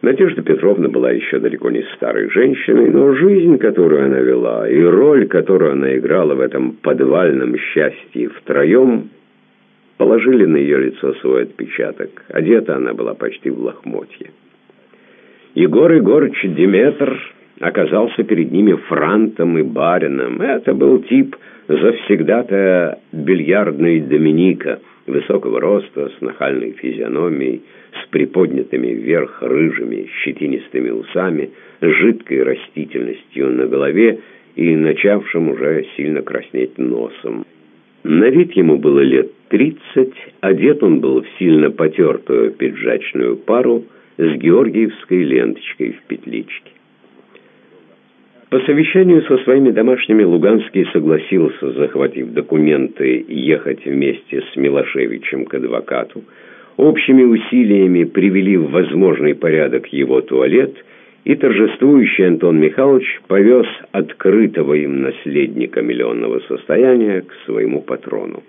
Надежда Петровна была еще далеко не старой женщиной, но жизнь, которую она вела, и роль, которую она играла в этом подвальном счастье втроем, положили на ее лицо свой отпечаток. Одета она была почти в лохмотье. Егор Егорыч Диметр оказался перед ними франтом и барином. Это был тип завсегда-то бильярдный Доминика, высокого роста, с нахальной физиономией, с приподнятыми вверх рыжими щетинистыми усами, с жидкой растительностью на голове и начавшим уже сильно краснеть носом. На вид ему было лет тридцать, одет он был в сильно потертую пиджачную пару с георгиевской ленточкой в петличке. По совещанию со своими домашними Луганский согласился, захватив документы, ехать вместе с Милошевичем к адвокату. Общими усилиями привели в возможный порядок его туалет, и торжествующий Антон Михайлович повез открытого им наследника миллионного состояния к своему патрону.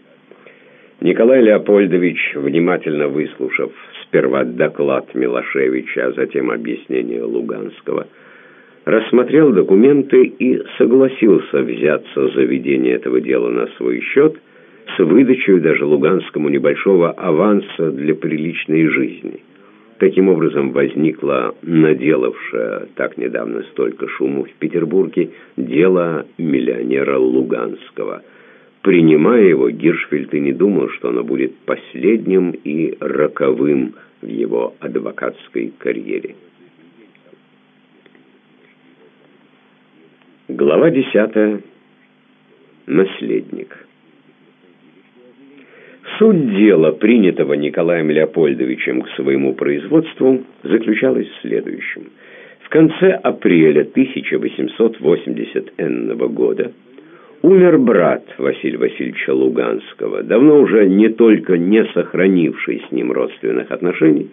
Николай Леопольдович, внимательно выслушав сперва доклад Милошевича, а затем объяснение Луганского, рассмотрел документы и согласился взяться за ведение этого дела на свой счет с выдачей даже Луганскому небольшого аванса для приличной жизни. Таким образом возникло наделавшее так недавно столько шуму в Петербурге дело миллионера Луганского. Принимая его, Гиршфельд и не думал, что оно будет последним и роковым в его адвокатской карьере. Глава десятая. Наследник. Суть дела, принятого Николаем Леопольдовичем к своему производству, заключалась в следующем. В конце апреля 1880 года Умер брат Василия Васильевича Луганского, давно уже не только не сохранивший с ним родственных отношений,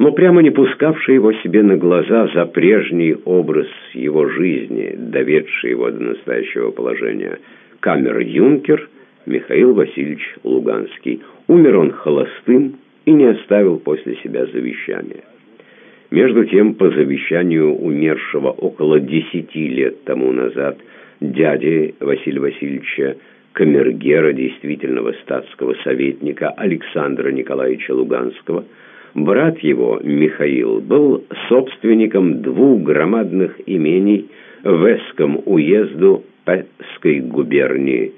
но прямо не пускавший его себе на глаза за прежний образ его жизни, доведший его до настоящего положения, камер-юнкер Михаил Васильевич Луганский. Умер он холостым и не оставил после себя завещания. Между тем, по завещанию умершего около десяти лет тому назад – дяди Василия Васильевича Камергера, действительного статского советника Александра Николаевича Луганского, брат его, Михаил, был собственником двух громадных имений в Эском уезду Петской губернии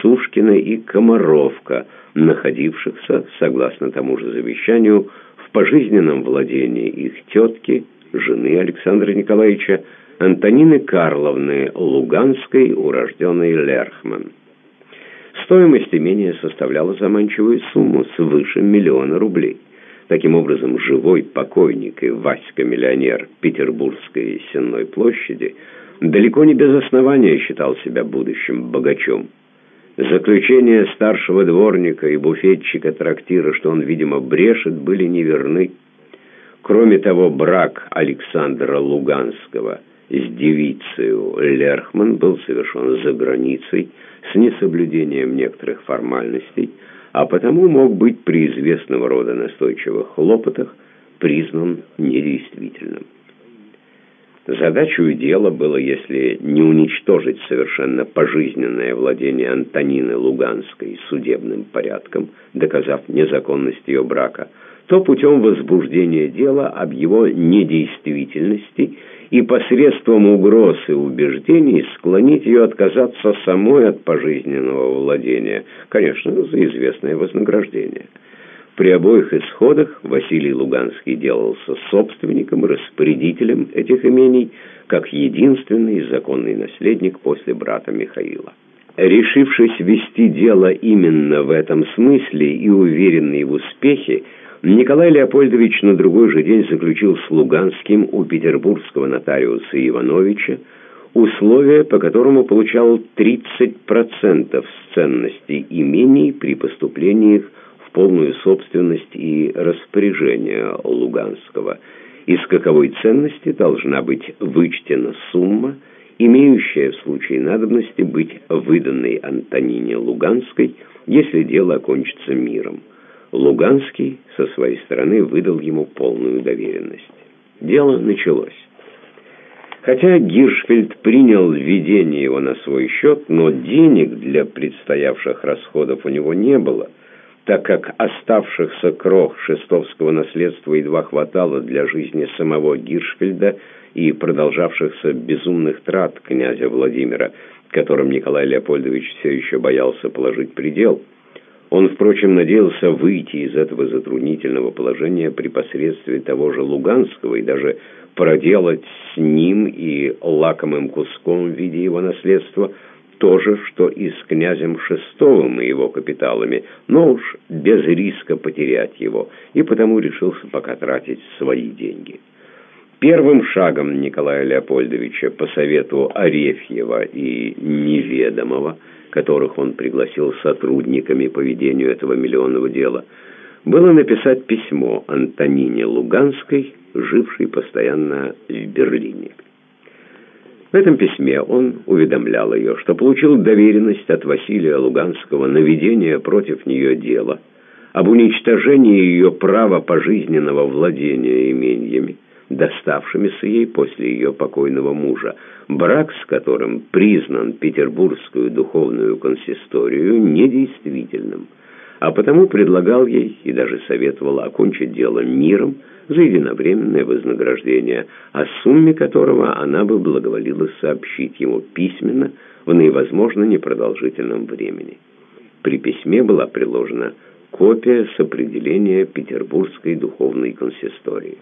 Сушкина и Комаровка, находившихся, согласно тому же завещанию, в пожизненном владении их тетки, жены Александра Николаевича, Антонины Карловны Луганской, урожденной Лерхман. Стоимость имения составляла заманчивую сумму свыше миллиона рублей. Таким образом, живой покойник и Васька-миллионер Петербургской Сенной площади далеко не без основания считал себя будущим богачом. Заключения старшего дворника и буфетчика трактира, что он, видимо, брешет, были неверны. Кроме того, брак Александра Луганского – с девицей Лерхман был совершен за границей с несоблюдением некоторых формальностей, а потому мог быть при известного рода настойчивых хлопотах признан недействительным. Задачей дела было, если не уничтожить совершенно пожизненное владение Антонины Луганской судебным порядком, доказав незаконность ее брака, то путем возбуждения дела об его недействительности и посредством угроз и убеждений склонить ее отказаться самой от пожизненного владения, конечно, за известное вознаграждение. При обоих исходах Василий Луганский делался собственником распорядителем этих имений, как единственный законный наследник после брата Михаила. Решившись вести дело именно в этом смысле и уверенный в успехе, Николай Леопольдович на другой же день заключил с Луганским у петербургского нотариуса Ивановича условие, по которому получал 30% с ценностей имений при поступлении их в полную собственность и распоряжение Луганского, из каковой ценности должна быть вычтена сумма, имеющая в случае надобности быть выданной Антонине Луганской, если дело окончится миром. Луганский со своей стороны выдал ему полную доверенность. Дело началось. Хотя Гиршфельд принял введение его на свой счет, но денег для предстоявших расходов у него не было, так как оставшихся крох шестовского наследства едва хватало для жизни самого Гиршфельда и продолжавшихся безумных трат князя Владимира, которым Николай Леопольдович все еще боялся положить предел – он, впрочем, надеялся выйти из этого затруднительного положения при посредстве того же Луганского и даже проделать с ним и лакомым куском в виде его наследства то же, что и с князем Шестовым и его капиталами, но уж без риска потерять его, и потому решился пока тратить свои деньги. Первым шагом Николая Леопольдовича по совету Арефьева и Неведомого – которых он пригласил сотрудниками по ведению этого миллионного дела, было написать письмо Антонине Луганской, жившей постоянно в Берлине. В этом письме он уведомлял ее, что получил доверенность от Василия Луганского на ведение против нее дела, об уничтожении ее права пожизненного владения имениями, доставшимися ей после ее покойного мужа, брак с которым признан Петербургскую духовную консисторию недействительным, а потому предлагал ей и даже советовал окончить дело миром за единовременное вознаграждение, о сумме которого она бы благоволила сообщить ему письменно в наивозможно непродолжительном времени. При письме была приложена копия с определения Петербургской духовной консистории.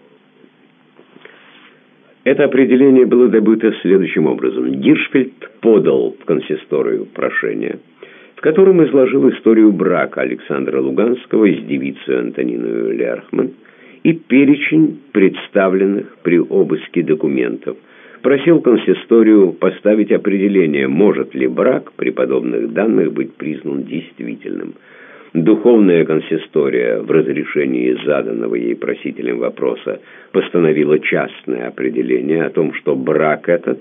Это определение было добыто следующим образом. Гиршфельд подал в консисторию прошение, в котором изложил историю брака Александра Луганского с девицей Антониной Лерхман и перечень представленных при обыске документов, просил консисторию поставить определение, может ли брак при подобных данных быть признан действительным. Духовная консистория в разрешении заданного ей просителем вопроса постановила частное определение о том, что брак этот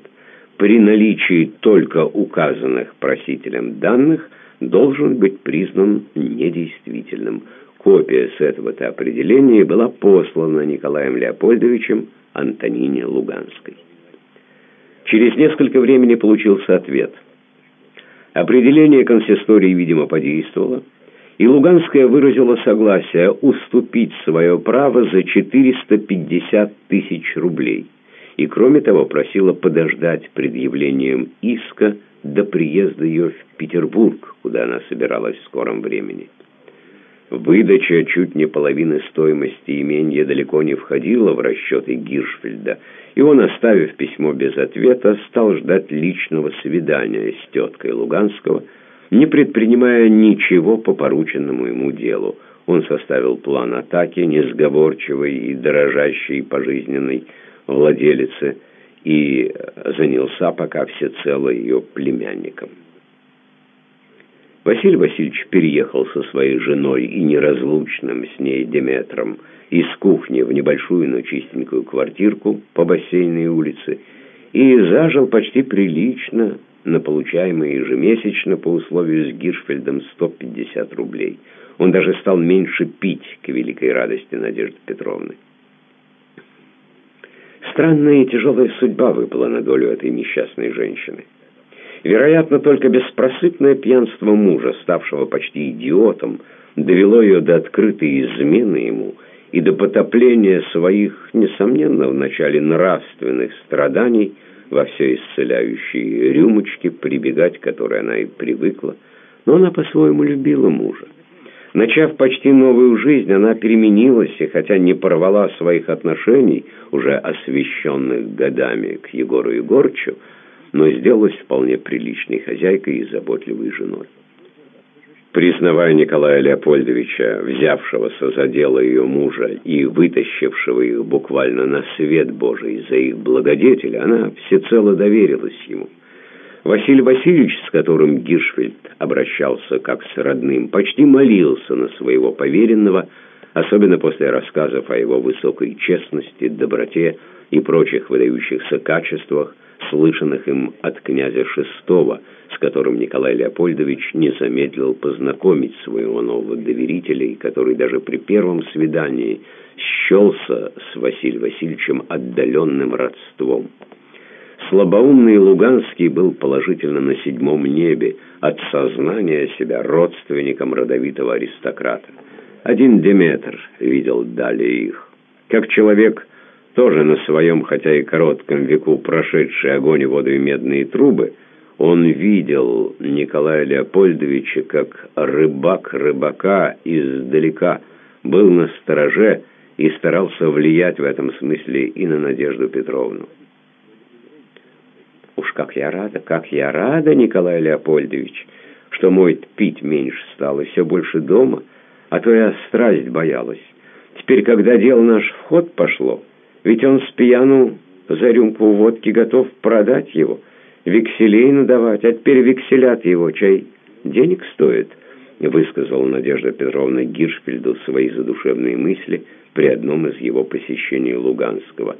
при наличии только указанных просителем данных должен быть признан недействительным. Копия с этого-то определения была послана Николаем Леопольдовичем Антонине Луганской. Через несколько времени получился ответ. Определение консистории, видимо, подействовало, и Луганская выразила согласие уступить свое право за 450 тысяч рублей. И, кроме того, просила подождать предъявлением иска до приезда ее в Петербург, куда она собиралась в скором времени. Выдача чуть не половины стоимости имения далеко не входила в расчеты Гиршфельда, и он, оставив письмо без ответа, стал ждать личного свидания с теткой Луганского, не предпринимая ничего по порученному ему делу. Он составил план атаки, несговорчивой и дорожащей пожизненной владелице, и занялся пока всецело ее племянником. Василий Васильевич переехал со своей женой и неразлучным с ней Деметром из кухни в небольшую, но чистенькую квартирку по бассейной улице и зажил почти прилично на получаемые ежемесячно по условию с Гиршфельдом 150 рублей. Он даже стал меньше пить к великой радости Надежды Петровны. Странная и тяжелая судьба выпала на долю этой несчастной женщины. Вероятно, только беспросытное пьянство мужа, ставшего почти идиотом, довело ее до открытой измены ему и до потопления своих, несомненно, в начале нравственных страданий во все исцеляющие рюмочки, прибегать к которой она и привыкла. Но она по-своему любила мужа. Начав почти новую жизнь, она переменилась, и хотя не порвала своих отношений, уже освещенных годами к Егору Егорчу, но сделалась вполне приличной хозяйкой и заботливой женой. Признавая Николая Леопольдовича, взявшегося за дело ее мужа и вытащившего их буквально на свет Божий за их благодетеля, она всецело доверилась ему. Василий Васильевич, с которым Гиршфельд обращался как с родным, почти молился на своего поверенного, особенно после рассказов о его высокой честности, доброте и прочих выдающихся качествах, слышанных им от князя Шестого, с которым Николай Леопольдович не замедлил познакомить своего нового доверителя, который даже при первом свидании счелся с Василием Васильевичем отдаленным родством. Слабоумный Луганский был положительно на седьмом небе от сознания себя родственником родовитого аристократа. Один Деметр видел далее их. Как человек тоже на своем, хотя и коротком веку прошедший огонь воду и медные трубы, он видел Николая Леопольдовича как рыбак рыбака издалека, был на стороже и старался влиять в этом смысле и на Надежду Петровну. «Уж как я рада, как я рада, Николай Леопольдович, что мой пить меньше стал и все больше дома, а то я страсть боялась. Теперь, когда дело наш в ход пошло...» Ведь он с пьяну за рюмку водки готов продать его, векселей надавать, а теперь векселят его, чай денег стоит, высказала Надежда Петровна Гиршфельду свои задушевные мысли при одном из его посещений Луганского.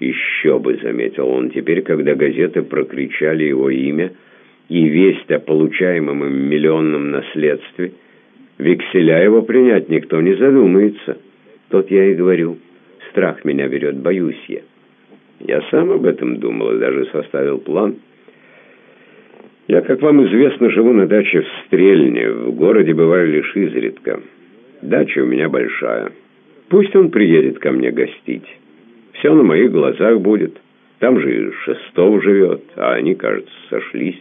Еще бы, заметил он, теперь, когда газеты прокричали его имя и весть о получаемом им миллионном наследстве, векселя его принять никто не задумается. Тот я и говорю – Страх меня берет, боюсь я. Я сам об этом думал и даже составил план. Я, как вам известно, живу на даче в Стрельне. В городе бываю лишь изредка. Дача у меня большая. Пусть он приедет ко мне гостить. Все на моих глазах будет. Там же и Шестов живет, а они, кажется, сошлись.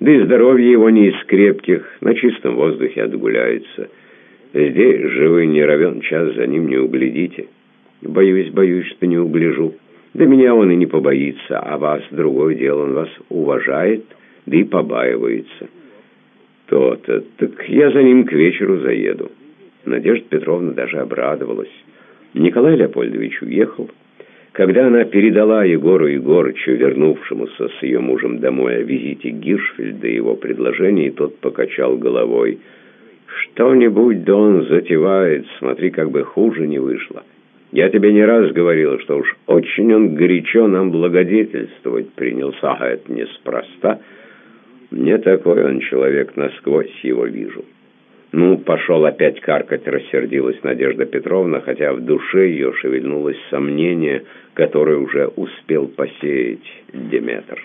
Да и здоровье его не из крепких, на чистом воздухе отгуляется. Здесь живы не равен час, за ним не углядите. Боюсь, боюсь, что не угляжу. Да меня он и не побоится, а вас другое дело, он вас уважает, да и побаивается. То-то, так я за ним к вечеру заеду. Надежда Петровна даже обрадовалась. Николай Леопольдович уехал. Когда она передала Егору Егорычу, вернувшемуся с ее мужем домой, о визите Гиршфельда и его предложении, тот покачал головой. «Что-нибудь да он затевает, смотри, как бы хуже не вышло. Я тебе не раз говорил, что уж очень он горячо нам благодетельствовать принялся, а это неспроста. Мне такой он человек, насквозь его вижу». «Ну, пошел опять каркать», — рассердилась Надежда Петровна, хотя в душе ее шевельнулось сомнение, которое уже успел посеять Деметр.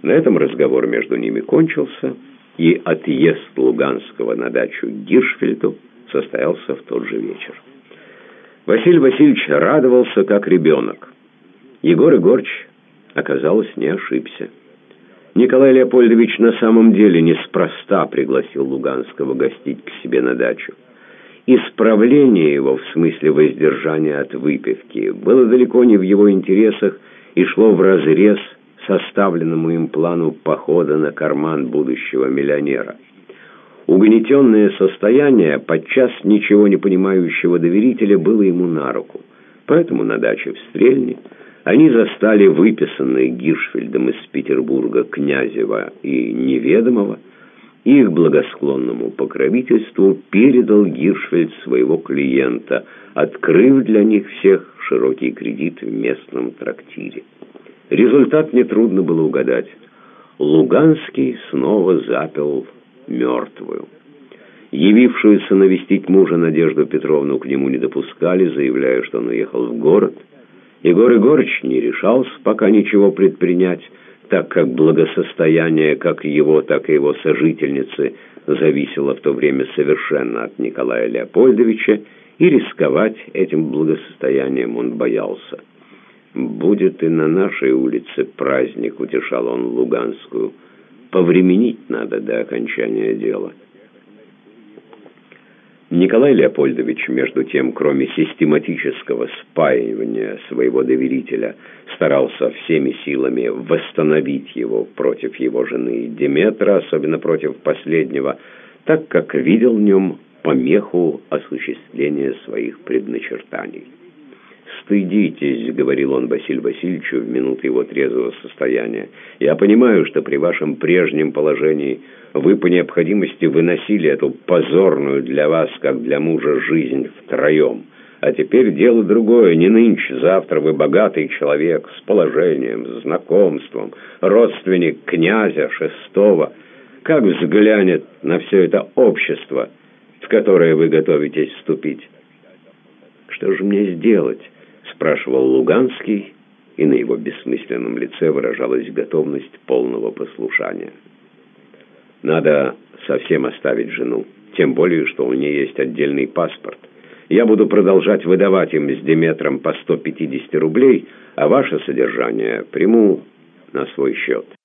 На этом разговор между ними кончился, и отъезд Луганского на дачу Гиршфельду состоялся в тот же вечер. Василий Васильевич радовался, как ребенок. Егор Егорыч, оказалось, не ошибся. Николай Леопольдович на самом деле неспроста пригласил Луганского гостить к себе на дачу. Исправление его в смысле воздержания от выпивки было далеко не в его интересах и шло вразрез составленному им плану похода на карман будущего миллионера. Угнетенное состояние подчас ничего не понимающего доверителя было ему на руку. Поэтому на даче в Стрельне они застали выписанные Гиршфельдом из Петербурга Князева и Неведомого. Их благосклонному покровительству передал Гиршфельд своего клиента, открыв для них всех широкий кредит в местном трактире. Результат нетрудно было угадать. Луганский снова запил мертвую. Явившуюся навестить мужа Надежду Петровну к нему не допускали, заявляя, что он уехал в город – Егор Егорыч не решался пока ничего предпринять, так как благосостояние как его, так и его сожительницы зависело в то время совершенно от Николая Леопольдовича, и рисковать этим благосостоянием он боялся. «Будет и на нашей улице праздник», — утешал он Луганскую. «Повременить надо до окончания дела». Николай Леопольдович, между тем, кроме систематического спаивания своего доверителя, старался всеми силами восстановить его против его жены Деметра, особенно против последнего, так как видел в нем помеху осуществления своих предначертаний. «Стыдитесь», — говорил он Василию Васильевичу в минуты его трезвого состояния. «Я понимаю, что при вашем прежнем положении вы по необходимости выносили эту позорную для вас, как для мужа, жизнь втроем. А теперь дело другое, не нынче, завтра вы богатый человек, с положением, с знакомством, родственник князя шестого. Как взглянет на все это общество, в которое вы готовитесь вступить? Что же мне сделать?» Спрашивал Луганский, и на его бессмысленном лице выражалась готовность полного послушания. «Надо совсем оставить жену, тем более, что у нее есть отдельный паспорт. Я буду продолжать выдавать им с Деметром по 150 рублей, а ваше содержание приму на свой счет».